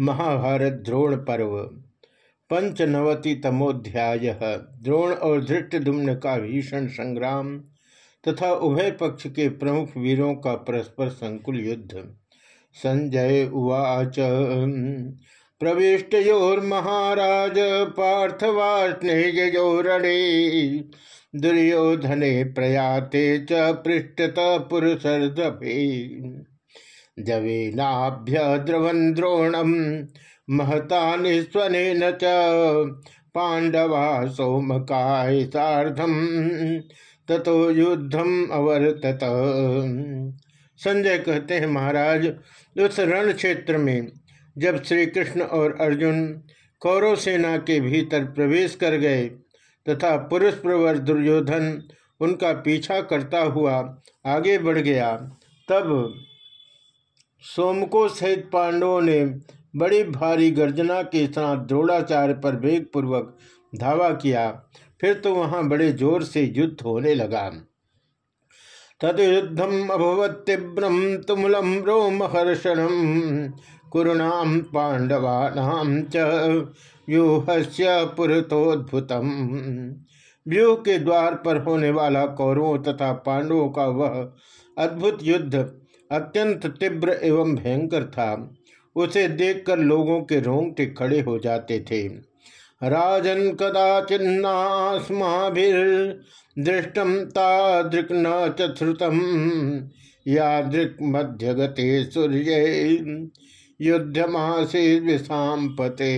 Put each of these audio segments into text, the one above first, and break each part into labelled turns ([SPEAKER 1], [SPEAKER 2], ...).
[SPEAKER 1] महाभारत द्रोण पर्व। पंचनवति तमोध्याय। द्रोण और धृष्टदुम्न का भीषण संग्राम तथा उभय पक्ष के प्रमुख वीरों का परस्पर संकुल युद्ध। संजय उवाच प्रविष्टोर्महाराज पार्थवास्नेजोरणे दुर्योधने प्रयाते च पृष्ठत पुरुषर्दभे जवेनाभ्यद्रवन द्रोणम महता निस्वन च पांडवा सोमकाय साधम ततो युद्धम अवर्तत। संजय कहते हैं, महाराज, उस रण क्षेत्र में जब श्री कृष्ण और अर्जुन कौरव सेना के भीतर प्रवेश कर गए तथा पुरुष प्रवर दुर्योधन उनका पीछा करता हुआ आगे बढ़ गया, तब सोमको सहित पांडवों ने बड़ी भारी गर्जना के साथ द्रोणाचार्य पर वेग पूर्वक धावा किया। फिर तो वहाँ बड़े ज़ोर से युद्ध होने लगा। तदयुद्धम अभवत तीव्रम तुमलम रोमहर्षणम कुरुणाम पांडवानाम च व्यूहस्य पुरतोद्भुतम। व्यूह के द्वार पर होने वाला कौरवों तथा पांडवों का वह अद्भुत युद्ध अत्यंत तीव्र एवं भयंकर था। उसे देखकर लोगों के रोंगटे खड़े हो जाते थे। राजन कदाचिन्नास्माभिर्दृष्टम तादृक् न चुतम यादृक् मध्यगते सूर्य युद्धमासी विषाम पते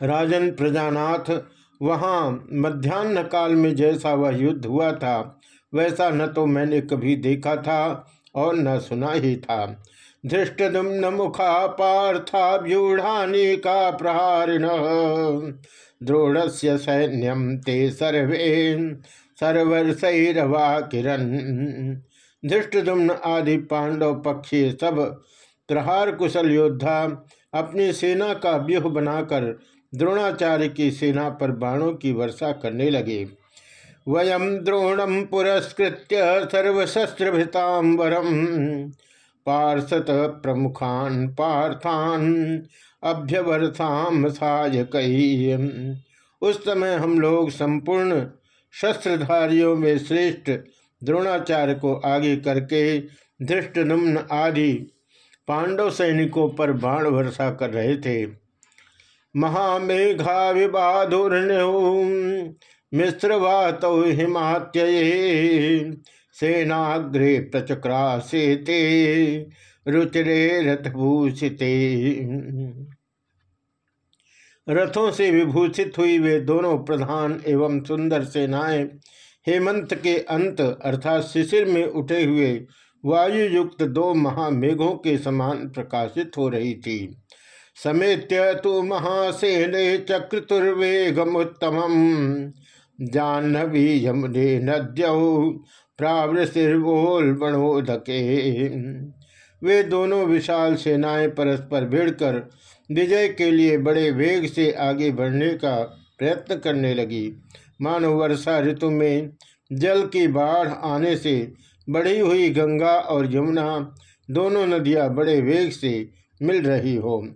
[SPEAKER 1] राजन प्रजानाथ, वहाँ मध्यान्ह काल में जैसा वह युद्ध हुआ था वैसा न तो मैंने कभी देखा था और न सुना ही था। धृष्टुम्न मुखा पार्था पार्थाभ्यूढ़ानी का प्रहारिण। द्रोण से सैन्यम ते सर्वे सर्वर्षरवा किरण धृष्टुम्न आदि पांडव पक्षी सब प्रहार कुशल योद्धा अपनी सेना का व्यूह बनाकर द्रोणाचार्य की सेना पर बाणों की वर्षा करने लगे। वयम द्रोणम पुरस्कृत सर्वशस्त्रभृतांबरम पार्षत प्रमुखान पार्थान अभ्यवर्षाम सायक उस समय हम लोग संपूर्ण शस्त्रधारियों में श्रेष्ठ द्रोणाचार्य को आगे करके धृष्ट धृष्टनुम्न आदि पांडव सैनिकों पर बाण वर्षा कर रहे थे। महामेघा विबाधुर्ण्यू मिश्रवात हिमात्य सेनाग्रे प्रचक्रासे ते रुचिरे रथभूषिते। रथों से विभूषित हुई वे दोनों प्रधान एवं सुंदर सेनाएँ हेमंत के अंत अर्थात शिशिर में उठे हुए वायु युक्त दो महामेघों के समान प्रकाशित हो रही थी। समेत्य तो महासेन चक्रतुर्वेगमुत्तम जाह्नवी यमुने नद्यौ प्रावृशिर्वोलबणोदके वे दोनों विशाल सेनाएँ परस्पर भिड़कर विजय के लिए बड़े वेग से आगे बढ़ने का प्रयत्न करने लगी। मानो वर्षा ऋतु में जल की बाढ़ आने से बढ़ी हुई गंगा और यमुना दोनों नदियाँ बड़े वेग से मिल रही हो।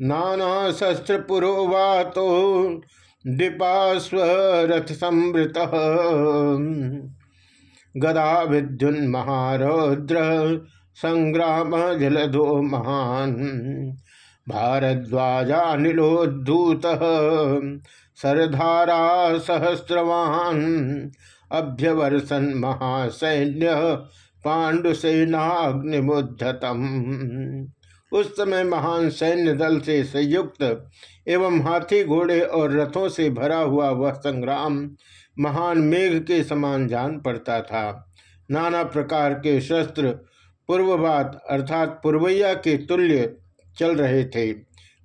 [SPEAKER 1] नाना शस्त्र पुरोवातो डिपास्वरथ संवृत गदा विद्युन्महारौद्र संग्राम जलधो महान। भारद्वाजानिलोद्धूत सरधारा सहस्रवान। अभ्यवर्षन महासैन्य पांडुसेनाग्निमुद्धतम उस समय महान सैन्य दल से संयुक्त एवं हाथी घोड़े और रथों से भरा हुआ वह संग्राम महान मेघ के समान जान पड़ता था। नाना प्रकार के शस्त्र, पूर्ववात अर्थात पूर्वैया के तुल्य चल रहे थे।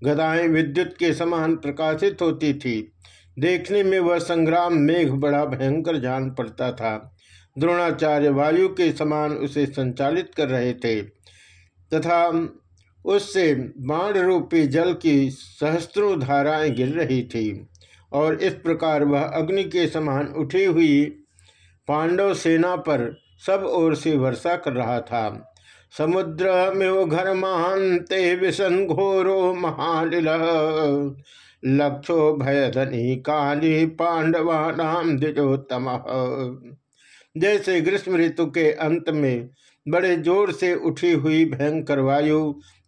[SPEAKER 1] गदाएँ विद्युत के समान प्रकाशित होती थी। देखने में वह संग्राम मेघ बड़ा भयंकर जान पड़ता था। द्रोणाचार्य वायु के समान उसे संचालित कर रहे थे तथा उससे बाण रूपी जल की सहस्त्रों धाराएँ गिर रही थी, और इस प्रकार वह अग्नि के समान उठी हुई पांडव सेना पर सब ओर से वर्षा कर रहा था। समुद्रमिव घर महांते विशन घोरो महानिल लक्षो भयधनी काली पांडवा नाम द्विजोत्तम। जैसे ग्रीष्म ऋतु के अंत में बड़े ज़ोर से उठी हुई भयंकर वायु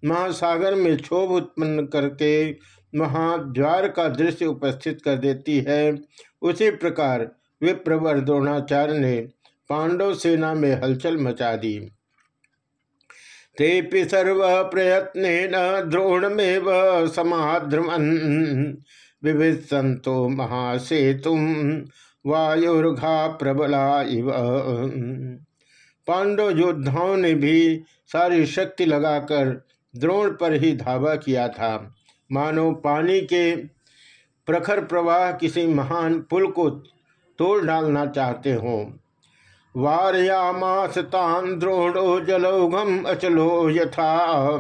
[SPEAKER 1] महासागर में क्षोभ उत्पन्न करके महाद्वार का दृश्य उपस्थित कर देती है। उसी प्रकार विप्रवर द्रोणाचार्य ने पांडव सेना में हलचल मचा दी। तेपि सर्व प्रयत्न द्रोण में समाध्रमन विविध संतो महासेतुम वायुर्घा प्रबला इव। पांडव योद्धाओं ने भी सारी शक्ति लगाकर द्रोण पर ही धावा किया था। मानो पानी के प्रखर प्रवाह किसी महान पुल को तोड़ डालना चाहते हों। वारयामास तान द्रोणो जलौघम अचलो यथा।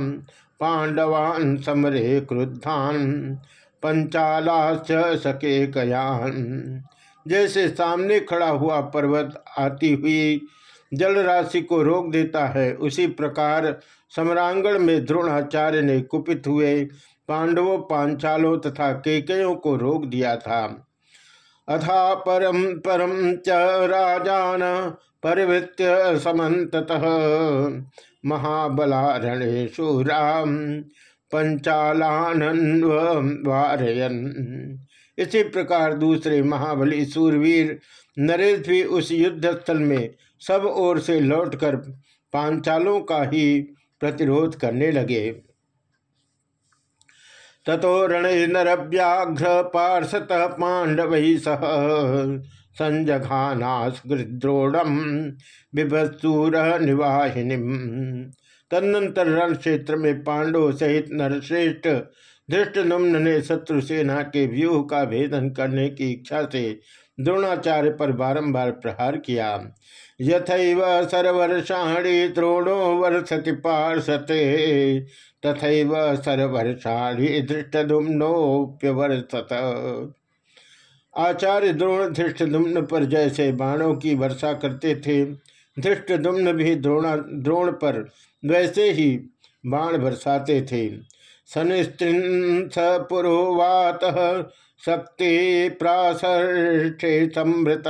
[SPEAKER 1] पांडवान समरे क्रुद्धान पंचालाच सके कयान। जैसे सामने खड़ा हुआ पर्वत आती हुई जल राशि को रोक देता है। उसी प्रकार सम्रांगण में द्रोणाचार्य ने कुपित हुए पांडवों, पांचालों तथा केकयों को रोक दिया था। अथा परम परम च राजान परिवृत्य समत महाबलारणेशु राम इसी प्रकार दूसरे महाबली सूरवीर नरेश भी उस युद्ध स्थल में सब ओर से लौटकर पांचालों का ही प्रतिरोध करने लगे। ततो रण नरव्याघ्र पार्षत पांडव सह संजघानास्द्रोड़म बिभसूर निवाहिनी। तदनंतर रण क्षेत्र में पांडव सहित नरश्रेष्ठ धृष्टनुम्न ने शत्रु सेना के व्यूह का भेदन करने की इच्छा से द्रोणाचार्य पर बारंबार प्रहार किया। यथैव सर्वर्षाणी द्रोणो वर्षति पार्षते। तथैव सर्वर्षाणी धृष्टुम्नोप्यवर्षत आचार्य द्रोण धृष्टुम्न पर जैसे बाणों की वर्षा करते थे धृष्टुम्न भी द्रोणा, द्रोण पर वैसे ही बाण बरसाते थे। सनिस्त्रिंस पुरोवात शक्ति प्रासष्ठे समृत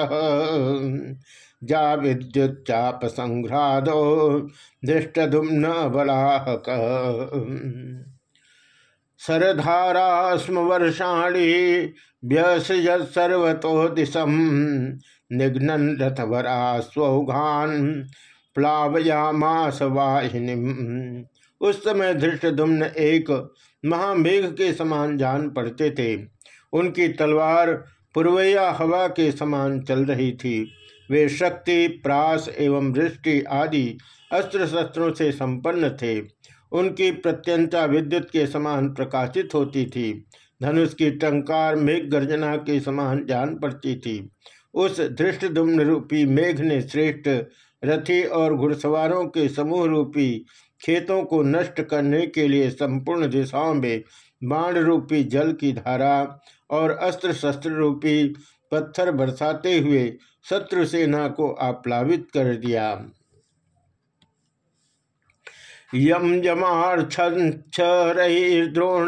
[SPEAKER 1] जा विद्युत चाप संघ्रादो धृष्टुम्न बलाहक सरधारा स्म वर्षाणी व्यसज सर्वतो दिशम निघ्नन रथवरा स्वौघान प्लावयामास वाहिनी। उस समय धृष्टुम्न एक महामेघ के समान जान पड़ते थे। उनकी तलवार पूर्वया हवा के समान चल रही थी। वे शक्ति, प्रास एवं दृष्टि आदि अस्त्र शस्त्रों से संपन्न थे। उनकी प्रत्यंता विद्युत के समान प्रकाशित होती थी। धनुष की टंकार मेघ गर्जना के समान जान पड़ती थी। उस धृष्ट दुम्न रूपी मेघ ने श्रेष्ठ रथी और घुड़सवारों के समूह रूपी खेतों को नष्ट करने के लिए संपूर्ण दिशाओं में बाण रूपी जल की धारा और अस्त्र शस्त्र रूपी पत्थर बरसाते हुए शत्रु सेना को आप्लावित कर दिया। यम यमाक्षरद्रोण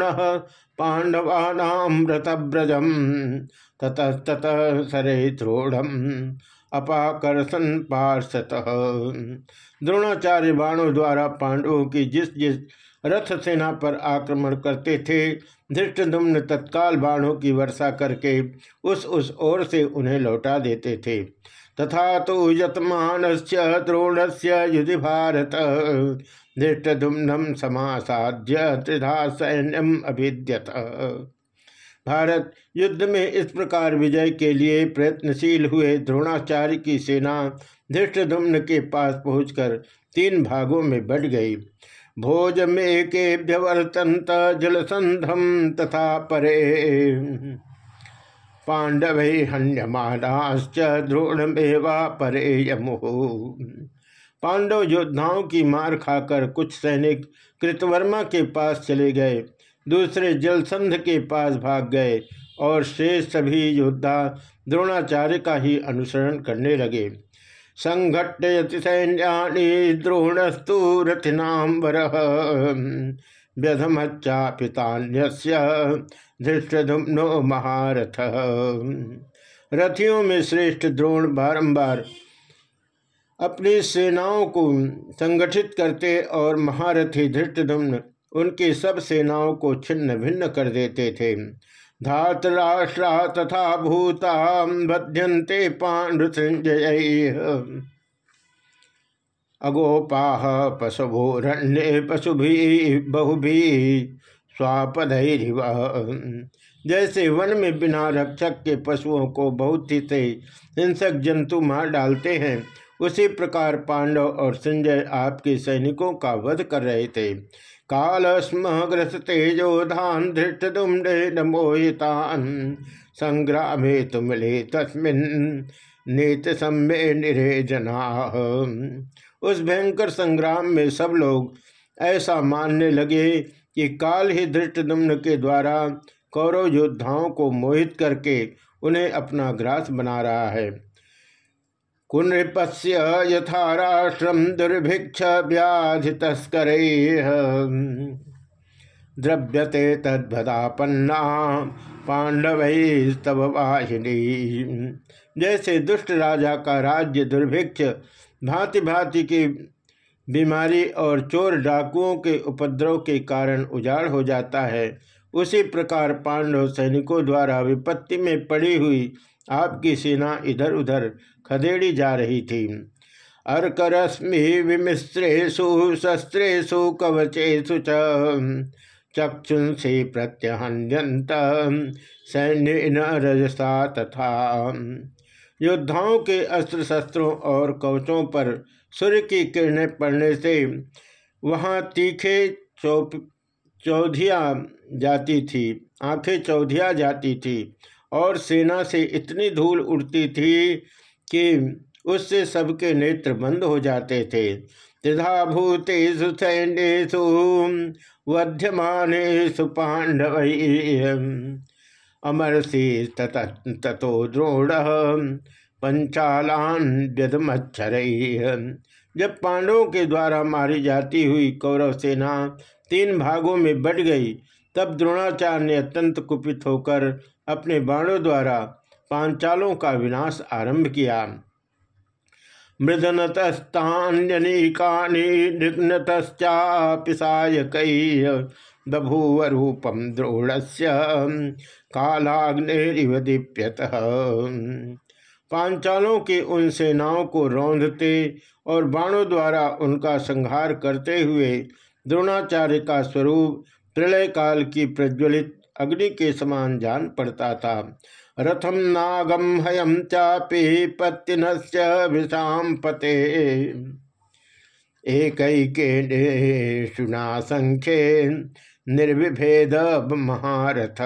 [SPEAKER 1] पांडवानाम व्रतव्रजम ततः ततः द्रोढ़ अपाकर्षण पार्षत। द्रोणाचार्य बाणों द्वारा पांडवों की जिस जिस रथ सेना पर आक्रमण करते थे धृष्टुम्न तत्काल बाणों की वर्षा करके उस उस ओर से उन्हें लौटा देते थे। तथा तो यतमान द्रोण से युधि भारत धृष्टुम्नम समासाध्य त्रिधा सैन्यम अभिद्यत। भारत युद्ध में इस प्रकार विजय के लिए प्रयत्नशील हुए द्रोणाचार्य की सेना धृष्टुम्न के पास पहुंचकर तीन भागों में बढ़ गई। भोज में के व्यवर्तंत जलसंधम तथा परे। पांडव हन्यमानाश्च द्रोणमेवा परे यमु। पांडव योद्धाओं की मार खाकर कुछ सैनिक कृतवर्मा के पास चले गए, दूसरे जलसंध के पास भाग गए और शेष सभी योद्धा द्रोणाचार्य का ही अनुसरण करने लगे। संघट्यति सैन्यानि द्रोणस्तु रथिनाम्बर व्यधमच्चापितान्यस्य धृष्टधुम्नो महारथ। रथियों में श्रेष्ठ द्रोण बारंबार अपनी सेनाओं को संगठित करते और महारथी धृष्टधुम्न उनकी सब सेनाओं को छिन्न भिन्न कर देते थे। धातराष्ट्रा तथा भूता बध्यंते पांडुसंजय अगोपाह पशुभोरण्य पशुभी, बहुभी स्वापधैरिव जैसे वन में बिना रक्षक के पशुओं को बहुत ही से हिंसक जंतु मार डालते हैं, उसी प्रकार पांडव और संजय आपके सैनिकों का वध कर रहे थे। काल स्म ग्रस तेजोधान धृष्ट दुम्डे मोहितान संग्रामे तुमले तस्मिन नीत सम्मे निरे जना। उस भयंकर संग्राम में सब लोग ऐसा मानने लगे कि काल ही धृष्टदुम्न के द्वारा कौरव योद्धाओं को मोहित करके उन्हें अपना ग्रास बना रहा है। कुनृपस्य यथा राष्ट्रम दुर्भिक्ष व्याधि तस्कर द्रव्यते तद्भदापन्ना पांडव तब वाहिनी। जैसे दुष्ट राजा का राज्य दुर्भिक्ष भांति भांति की बीमारी और चोर डाकुओं के उपद्रव के कारण उजाड़ हो जाता है, उसी प्रकार पांडव सैनिकों द्वारा विपत्ति में पड़ी हुई आपकी सेना इधर उधर खदेड़ी जा रही थी। अर्करश्मि विमिश्रेशु शस्त्रेशु कवचेशु चक्षुंसी सैन्य न रजसा तथा। योद्धाओं के अस्त्र शस्त्रों और कवचों पर सूर्य की किरणें पड़ने से वहाँ तीखे चौप, चौधिया जाती थी, आँखें चौधिया जाती थी। और सेना से इतनी धूल उड़ती थी कि उससे सबके नेत्र बंद हो जाते थे। त्रिधा भूतेषु सैन्यु वध्यमानेषु पांडव अमरसी ततो द्रोण पंचालान व्यदमच्छर जब पांडवों के द्वारा मारी जाती हुई कौरव सेना तीन भागों में बढ़ गई, तब द्रोणाचार्य ने अत्यंत कुपित होकर अपने बाणों द्वारा पांचालों का विनाश आरंभ किया। मृदनतस्तान्यनीकानि निघ्नतश्चापिसायक बभूव रूपम द्रोणस्य कालाग्निव दीप्यत। पांचालों की उन सेनाओं को रौंदते और बाणों द्वारा उनका संहार करते हुए द्रोणाचार्य का स्वरूप प्रलय काल की प्रज्वलित अग्नि के समान जान पड़ता था। रथम नागम हयम चापी पत्तिन विषाम पते। एक सुना संख्ये निर्विभेद महारथ।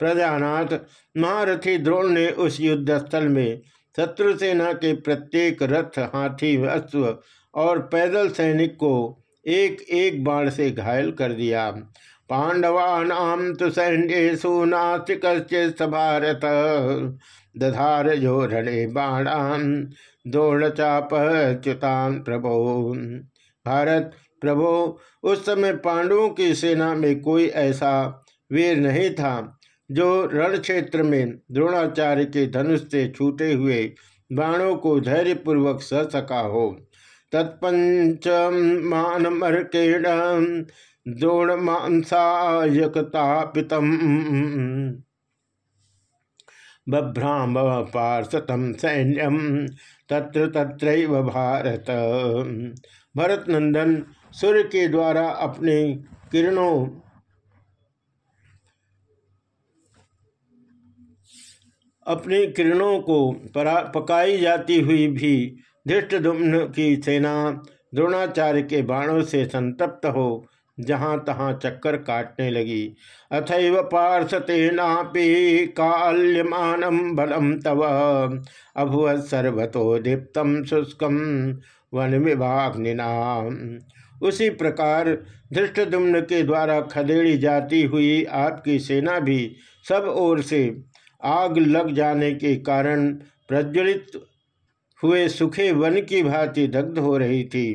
[SPEAKER 1] प्रजानाथ महारथी द्रोण ने उस युद्ध स्थल में शत्रु सेना के प्रत्येक रथ, हाथी अश्व और पैदल सैनिक को एक एक बाण से घायल कर दिया। पांडवानाम तो सैन्यु नास्ति कश्चित भारत दधार जो रणे बाणान द्रोण चापच्युतान प्रभो। भारत, प्रभो, उस समय पांडवों की सेना में कोई ऐसा वीर नहीं था, जो रण क्षेत्र में द्रोणाचार्य के धनुष से छूटे हुए बाणों को धैर्यपूर्वक सह सका हो। तत्पंच मानमर्केण द्रोणमांसायकतापितम बभ्राम पार्षतम सैन्यम तत्र तत्र भारत। भरत नंदन सूर्य के द्वारा अपने किरणों अपनी किरणों को पकाई जाती हुई भी धृष्टुम्न की सेना द्रोणाचार्य के बाणों से संतप्त हो जहाँ तहाँ चक्कर काटने लगी। अथव पार्षतेनापि काल्यमानम बलम तव। अभुव सर्वतो दीप्तम शुष्कम वन विभाग उसी प्रकार धृष्टदुम्न के द्वारा खदेड़ी जाती हुई आपकी सेना भी सब ओर से आग लग जाने के कारण प्रज्वलित हुए सुखे वन की भांति दग्ध हो रही थी।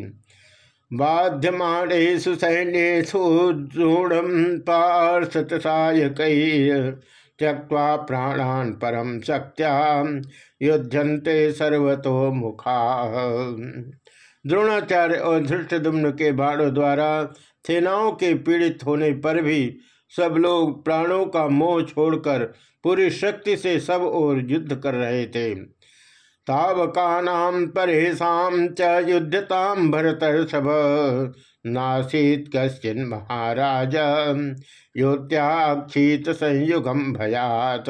[SPEAKER 1] बाध्यमाणेशु सैन्येषु दृढ़ पार्षत सायक त्यक्वा प्राणान परम शक्त्या युद्धंते सर्वतो मुखा। द्रोणाचार्य और धृष्टदुम्न के बाणों द्वारा सेनाओं के पीड़ित होने पर भी सब लोग प्राणों का मोह छोड़कर पूरी शक्ति से सब ओर युद्ध कर रहे थे। तावकानाम परेशान च युद्धताम भरत सब नासीत कश्चिन महाराज, योत्याक्षित संयुगम भयात।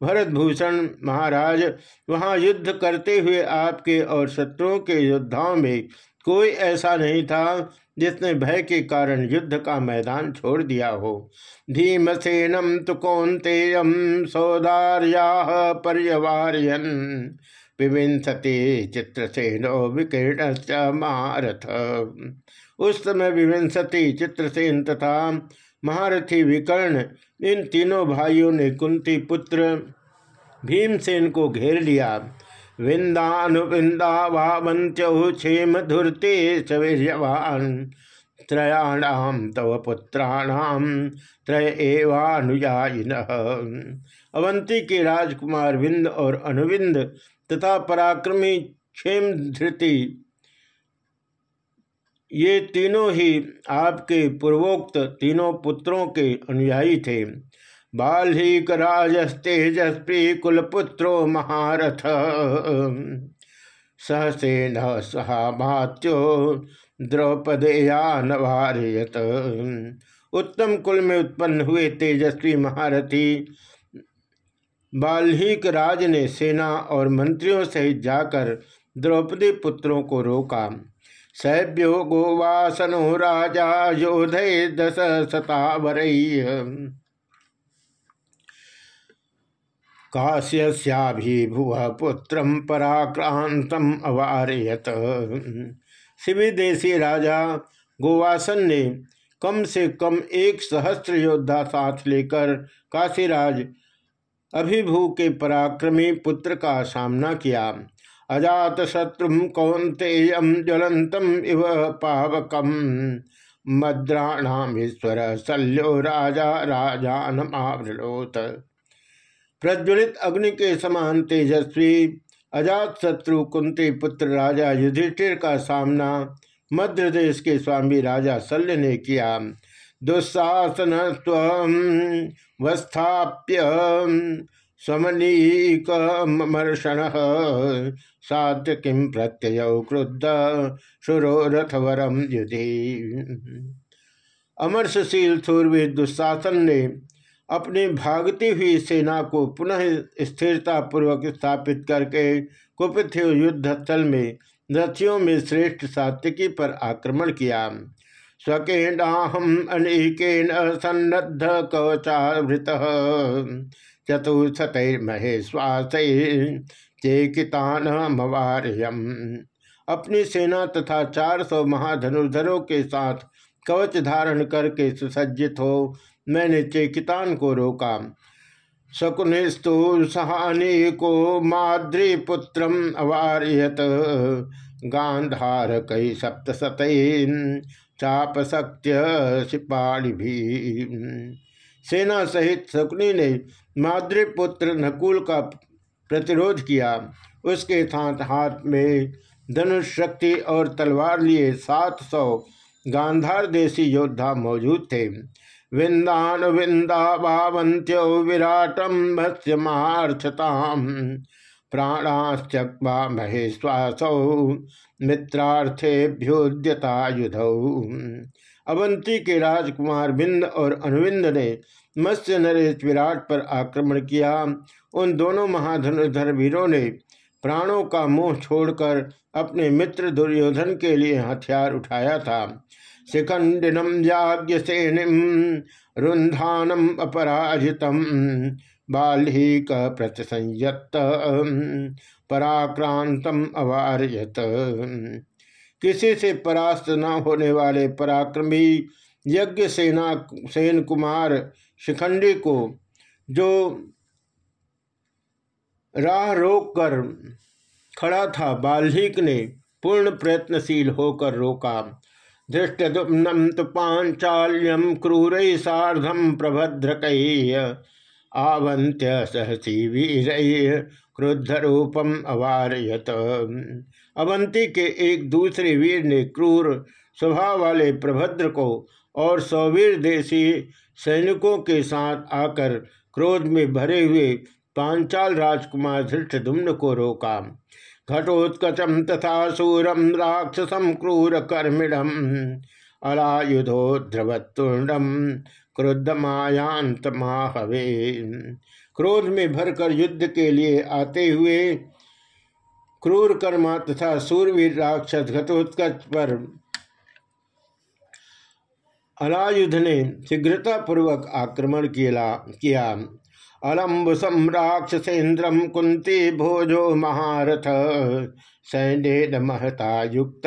[SPEAKER 1] भरतभूषण महाराज, वहाँ युद्ध करते हुए आपके और शत्रुओं के योद्धाओं में कोई ऐसा नहीं था जिसने भय के कारण युद्ध का मैदान छोड़ दिया हो। धीमसेनम तो कौंतेयम सौदार्या विविंसते चित्रसेनो विकीर्ण महारथ उस समय विविंसति चित्रसेन तथा महारथी विकर्ण, इन तीनों भाइयों ने कुंती पुत्र भीमसेन को घेर लिया। विंदानुविंदावावंत्यौ क्षेम धुरते चवीर्यवान त्रयाणाम तव पुत्राणाम त्रय एवानुयायिन। अवंती के राजकुमार विंद और अनुविंद तथा पराक्रमी क्षेम धृति ये तीनों ही आपके पूर्वोक्त तीनों पुत्रों के अनुयायी थे। बाल्हिक राजस्तेजस्वी कुलपुत्रो महारथ। सहसेन सहामात्यो द्रौपदेया नवारियत उत्तम कुल में उत्पन्न हुए तेजस्वी महारथी बाल्हिक राज ने सेना और मंत्रियों सहित जाकर द्रौपदी पुत्रों को रोका। सैभ्यो गोवासनो राजा योधे दस शतावर काश्यभुव पुत्र पराक्रांतम अवारयत। देशी राजा गोवासन ने कम से कम एक सहस्त्र योद्धा साथ लेकर काशीराज अभिभू के पराक्रमी पुत्र का सामना किया। अजात शत्रु कौंतेयम ज्वलंतम इव पावकम। मद्राणामीश्वर, शल्यो राजा राजान आवृलोत प्रज्वलित अग्नि के समान तेजस्वी, अजात शत्रु कुंती पुत्र राजा युधिष्ठिर का सामना मध्य देश के स्वामी राजा शल्य ने किया। दुस्साहसन वस्थाप्य समनीकमर्षण साध्य किम प्रत्यय क्रुद्ध शुरोरथवरम युधि। अमरसशील सूर्य दुशासन ने अपनी भागती हुई सेना को पुनः स्थिरता पूर्वक स्थापित करके कुपित युद्ध स्थल में रथियों में श्रेष्ठ सात्विकी पर आक्रमण किया। स्वकेणाहम अनेकेन सन्नद्ध कवचावृत चतुर्थतर्महेश्वास चेकितान अपनी सेना तथा चार सौ महाधनुर्धरों के साथ कवच धारण करके सुसज्जित हो मैंने चेकितान को रोका। शकुनिस्तु सहानी को माद्रीपुत्र अवार्यत गांधार कई सप्तशत चाप सत्य सिपाणी भी। सेना सहित शकुनी ने माद्रीपुत्र नकुल का प्रतिरोध किया। उसके साथ हाथ में धनुष शक्ति और तलवार लिए सात सौ गांधार देशी योद्धा मौजूद थे। विंदान विंदावंत्यो विराटम भस्यमार्थताम प्राणाश्चक्वा महेश्वासौ मित्रार्थेभ्योद्यता युधौ अवंती के राजकुमार बिंद और अनुविंद ने मत्स्य नरेश विराट पर आक्रमण किया। उन दोनों महाधनुधर वीरों ने प्राणों का मुँह छोड़कर अपने मित्र दुर्योधन के लिए हथियार उठाया था। शिखंडिनम याज्ञ सेनिम रुंधानम अपराजितम बाल्हिक प्रतिसंयत, पराक्रांतम अवार्यत। किसी से परास्त न होने वाले पराक्रमी यज्ञ सेना सेन कुमार शिखंडी को, जो राह रोक कर खड़ा था। बाल्हिक ने पूर्ण प्रयत्नशील होकर रोका। धृष्टुम्नम तो पांचाल्यम क्रूर साधम प्रभद्रक आवंत्य सहसी वीर क्रुद्ध रूपम अवारयत। अवंती के एक दूसरे वीर ने क्रूर स्वभाव वाले प्रभद्र को और सौवीर देशी सैनिकों के साथ आकर क्रोध में भरे हुए पांचाल राजकुमार धृष्टुम्न को रोका। घटोत्कचम तथा सूरम राक्षसम क्रूर कर्मिणम। अलायुधो ध्रुवतुंडम क्रुद्ध मायांत माहवे। क्रोध में भरकर युद्ध के लिए आते हुए क्रूर कर्मा तथा सूरवीर राक्षस घटोत्कच पर अलायुध ने शीघ्रतापूर्वक आक्रमण किया। अलम्बुसम राक्षसेन्द्रम कुंती भोजो महारथ। सैन्य महता युक्त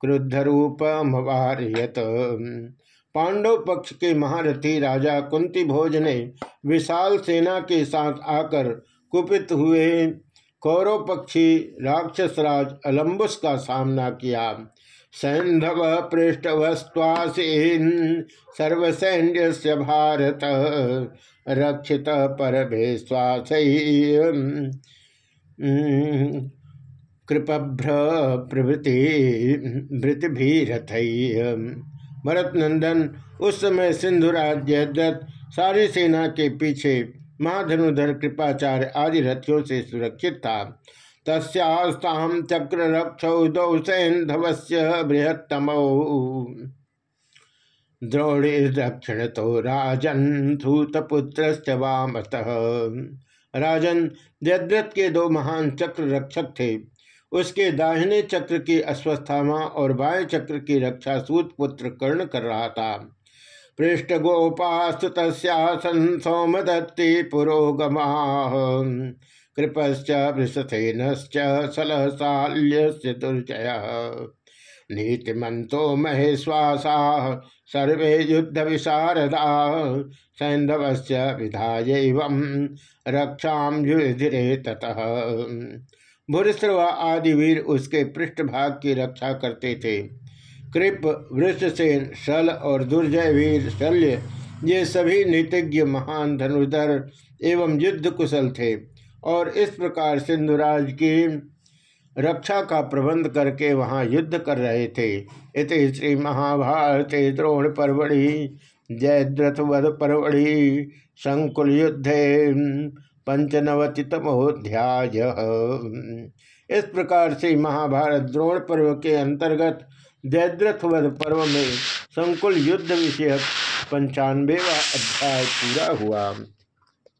[SPEAKER 1] क्रुद्ध रूपमवार्यत पांडव पक्ष के महारथी राजा कुंती भोज ने विशाल सेना के साथ आकर कुपित हुए। कौरव पक्षी राक्षसराज अलम्बुस का सामना किया। सैंधव पृष्ठवस्वासीन सर्वसैन्य भारत। रक्षित परमेश्वास कृपभ्र प्रभृति भृतिभीरथ भरत नंदन उस समय सिंधु राज्य सारी सेना के पीछे महाधनुधर कृपाचार्य आदि रथियों से सुरक्षित था। तस्ताम चक्र रक्षौ दौ सैंधवस्य बृहत्तम। द्रोणे दक्षिण तो राजन धूतपुत्र राजन जद्रथ के दो महान चक्र रक्षक थे। उसके दाहिने चक्र की अश्वस्थामा और बाएँ चक्र की रक्षा सूत पुत्र कर्ण कर रहा था। पृष्ठ गोपास्तुत सौमदत्ति पुरोगमा। कृपश्च वृषसेन सलहसाल्य दुर्जय। नीतिमंतो महेश्वासा सर्वे युद्ध विशारदा सैंधवस्य विधाय रक्षा युधिरे ततः। भूरिश्रव आदि वीर उसके पृष्ठभाग की रक्षा करते थे। कृप वृषसेन शल और दुर्जय वीर, शल्य, ये सभी नीतिज्ञ, महान धनुधर एवं युद्ध कुशल थे। और इस प्रकार सिंधुराज की रक्षा का प्रबंध करके वहाँ युद्ध कर रहे थे। इत श्री महाभारत द्रोण परवड़ी जयद्रथ वध परवड़ी संकुल युद्ध पंचनवति तमोध्याय इस प्रकार से महाभारत द्रोण पर्व के अंतर्गत जयद्रथ वध पर्व में संकुल युद्ध विषयक पंचानवेवा अध्याय पूरा हुआ।